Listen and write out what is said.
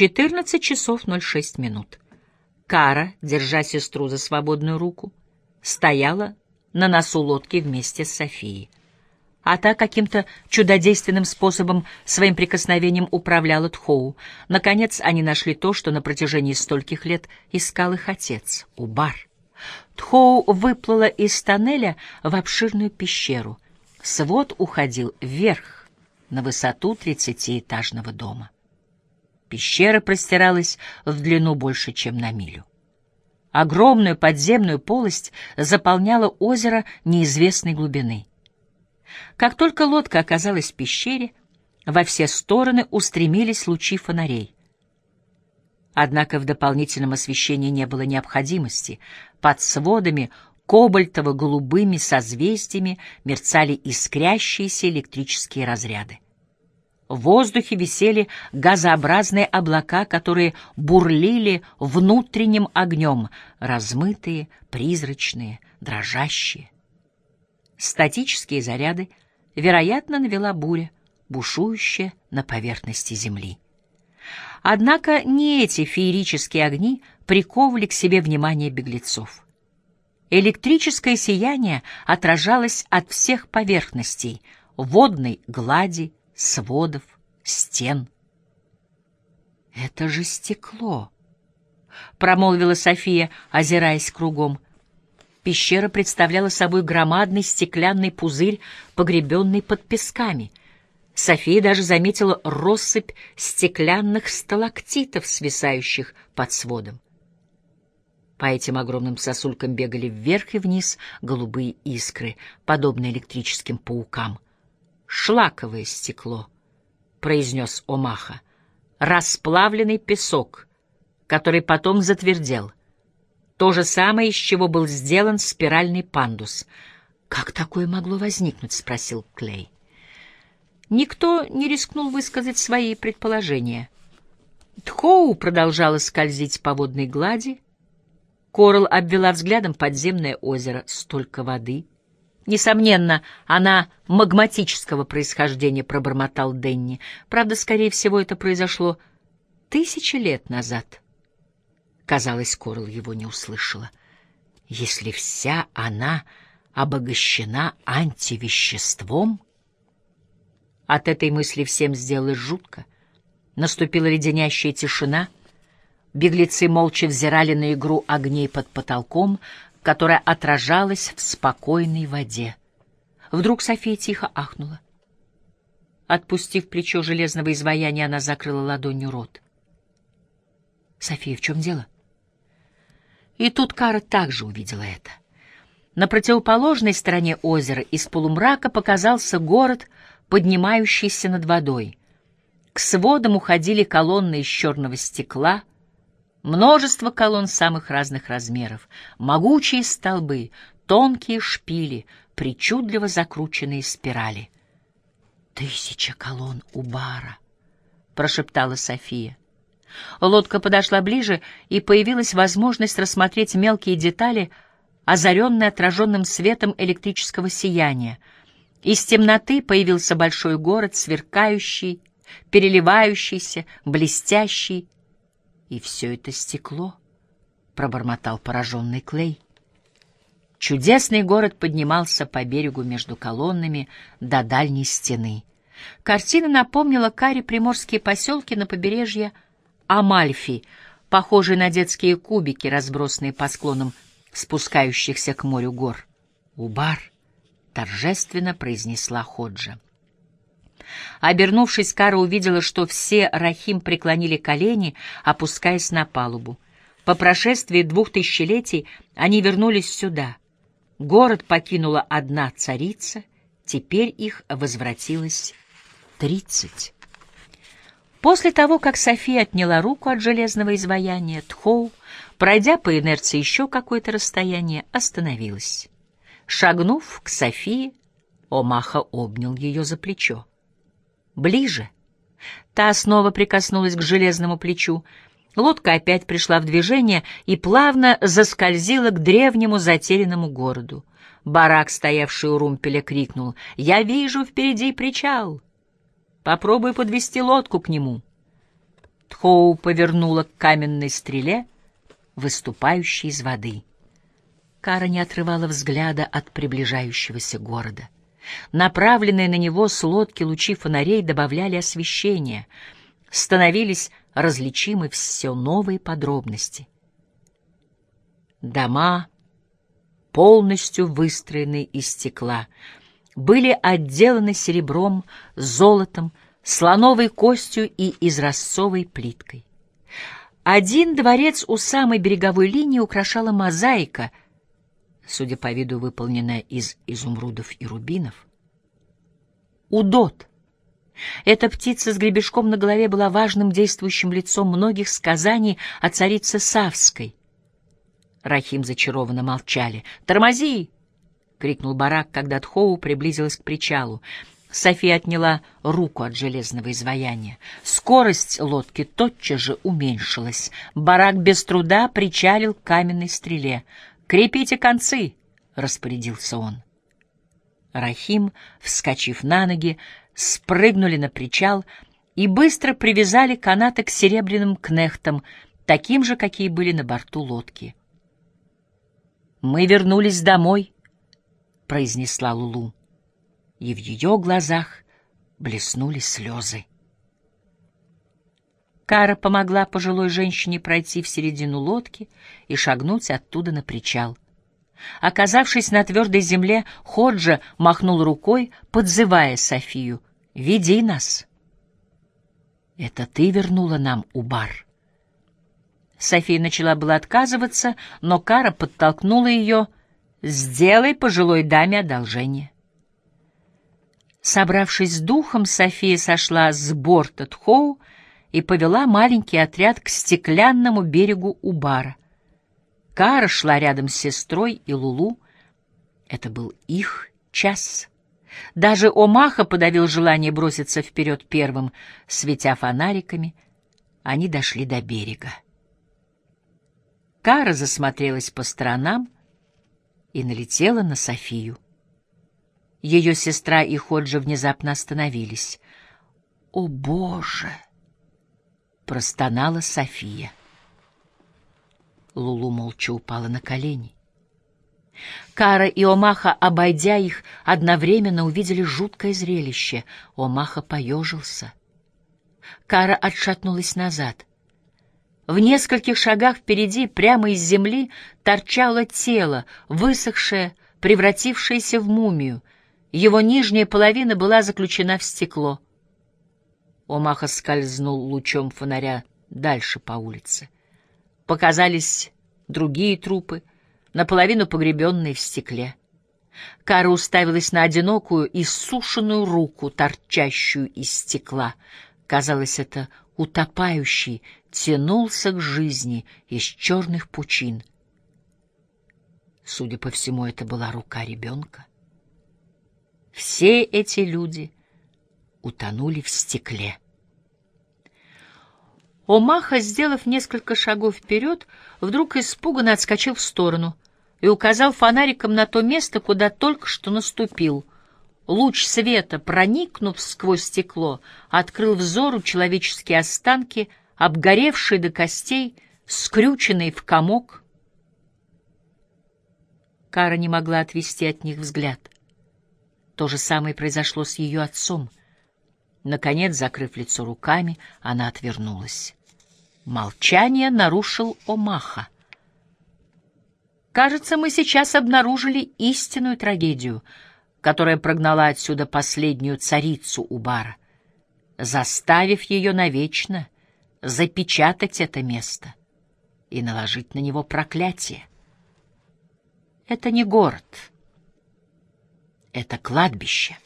14 часов 06 минут. Кара, держа сестру за свободную руку, стояла на носу лодки вместе с Софией. А та каким-то чудодейственным способом своим прикосновением управляла Тхоу. Наконец они нашли то, что на протяжении стольких лет искал их отец — Убар. Тхоу выплыла из тоннеля в обширную пещеру. Свод уходил вверх, на высоту тридцатиэтажного дома. Пещера простиралась в длину больше, чем на милю. Огромную подземную полость заполняла озеро неизвестной глубины. Как только лодка оказалась в пещере, во все стороны устремились лучи фонарей. Однако в дополнительном освещении не было необходимости. Под сводами кобальтово-голубыми созвездиями мерцали искрящиеся электрические разряды. В воздухе висели газообразные облака, которые бурлили внутренним огнем, размытые, призрачные, дрожащие. Статические заряды, вероятно, навела буря, бушующая на поверхности Земли. Однако не эти феерические огни приковывали к себе внимание беглецов. Электрическое сияние отражалось от всех поверхностей — водной глади, сводов, стен. «Это же стекло!» — промолвила София, озираясь кругом. Пещера представляла собой громадный стеклянный пузырь, погребенный под песками. София даже заметила россыпь стеклянных сталактитов, свисающих под сводом. По этим огромным сосулькам бегали вверх и вниз голубые искры, подобные электрическим паукам — шлаковое стекло, — произнес Омаха, — расплавленный песок, который потом затвердел. То же самое, из чего был сделан спиральный пандус. «Как такое могло возникнуть?» — спросил Клей. Никто не рискнул высказать свои предположения. Тхоу продолжала скользить по водной глади. Корал обвела взглядом подземное озеро. Столько воды — Несомненно, она магматического происхождения, пробормотал Денни. Правда, скорее всего, это произошло тысячи лет назад. Казалось, Корл его не услышала. Если вся она обогащена антивеществом... От этой мысли всем сделалось жутко. Наступила леденящая тишина. Беглецы молча взирали на игру огней под потолком, которая отражалась в спокойной воде. Вдруг София тихо ахнула. Отпустив плечо железного изваяния, она закрыла ладонью рот. «София, в чем дело?» И тут Кара также увидела это. На противоположной стороне озера из полумрака показался город, поднимающийся над водой. К сводам уходили колонны из черного стекла — Множество колонн самых разных размеров, могучие столбы, тонкие шпили, причудливо закрученные спирали. «Тысяча колонн у бара», — прошептала София. Лодка подошла ближе, и появилась возможность рассмотреть мелкие детали, озаренные отраженным светом электрического сияния. Из темноты появился большой город, сверкающий, переливающийся, блестящий, и все это стекло, — пробормотал пораженный Клей. Чудесный город поднимался по берегу между колоннами до дальней стены. Картина напомнила Каре приморские поселки на побережье Амальфи, похожие на детские кубики, разбросанные по склонам спускающихся к морю гор. «Убар!» — торжественно произнесла Ходжа. Обернувшись, Кара увидела, что все Рахим преклонили колени, опускаясь на палубу. По прошествии двух тысячелетий они вернулись сюда. Город покинула одна царица, теперь их возвратилось тридцать. После того, как София отняла руку от железного изваяния, Тхоу, пройдя по инерции еще какое-то расстояние, остановилась. Шагнув к Софии, Омаха обнял ее за плечо ближе. Та снова прикоснулась к железному плечу. Лодка опять пришла в движение и плавно заскользила к древнему затерянному городу. Барак, стоявший у румпеля, крикнул «Я вижу впереди причал! Попробуй подвести лодку к нему!» Тхоу повернула к каменной стреле, выступающей из воды. Кара не отрывала взгляда от приближающегося города. Направленные на него с лодки лучи фонарей добавляли освещения, становились различимы все новые подробности. Дома, полностью выстроенные из стекла, были отделаны серебром, золотом, слоновой костью и изразцовой плиткой. Один дворец у самой береговой линии украшала мозаика, судя по виду выполненная из изумрудов и рубинов. Удот. Эта птица с гребешком на голове была важным действующим лицом многих сказаний о царице Савской. Рахим зачарованно молчали. «Тормози!» — крикнул барак, когда Тхоу приблизилась к причалу. София отняла руку от железного изваяния. Скорость лодки тотчас же уменьшилась. Барак без труда причалил к каменной стреле. «Крепите концы!» — распорядился он. Рахим, вскочив на ноги, спрыгнули на причал и быстро привязали канаты к серебряным кнехтам, таким же, какие были на борту лодки. «Мы вернулись домой», — произнесла Лулу, и в ее глазах блеснули слезы. Кара помогла пожилой женщине пройти в середину лодки и шагнуть оттуда на причал. Оказавшись на твердой земле, Ходжа махнул рукой, подзывая Софию. «Веди нас!» «Это ты вернула нам Убар?» София начала было отказываться, но Кара подтолкнула ее. «Сделай пожилой даме одолжение». Собравшись с духом, София сошла с борта Тхоу и повела маленький отряд к стеклянному берегу Убара. Кара шла рядом с сестрой и Лулу. Это был их час. Даже Омаха подавил желание броситься вперед первым, светя фонариками. Они дошли до берега. Кара засмотрелась по сторонам и налетела на Софию. Ее сестра и Ходжа внезапно остановились. «О, Боже!» — простонала София. Лулу молча упала на колени. Кара и Омаха, обойдя их, одновременно увидели жуткое зрелище. Омаха поежился. Кара отшатнулась назад. В нескольких шагах впереди, прямо из земли, торчало тело, высохшее, превратившееся в мумию. Его нижняя половина была заключена в стекло. Омаха скользнул лучом фонаря дальше по улице. Показались другие трупы, наполовину погребенные в стекле. Кара уставилась на одинокую, иссушенную руку, торчащую из стекла. Казалось, это утопающий, тянулся к жизни из черных пучин. Судя по всему, это была рука ребенка. Все эти люди утонули в стекле. Омаха, сделав несколько шагов вперед, вдруг испуганно отскочил в сторону и указал фонариком на то место, куда только что наступил. Луч света, проникнув сквозь стекло, открыл взору человеческие останки — обгоревший до костей, скрюченный в комок. Кара не могла отвести от них взгляд. То же самое произошло с ее отцом. Наконец, закрыв лицо руками, она отвернулась. Молчание нарушил Омаха. «Кажется, мы сейчас обнаружили истинную трагедию, которая прогнала отсюда последнюю царицу Убара, заставив ее навечно — запечатать это место и наложить на него проклятие. Это не город, это кладбище.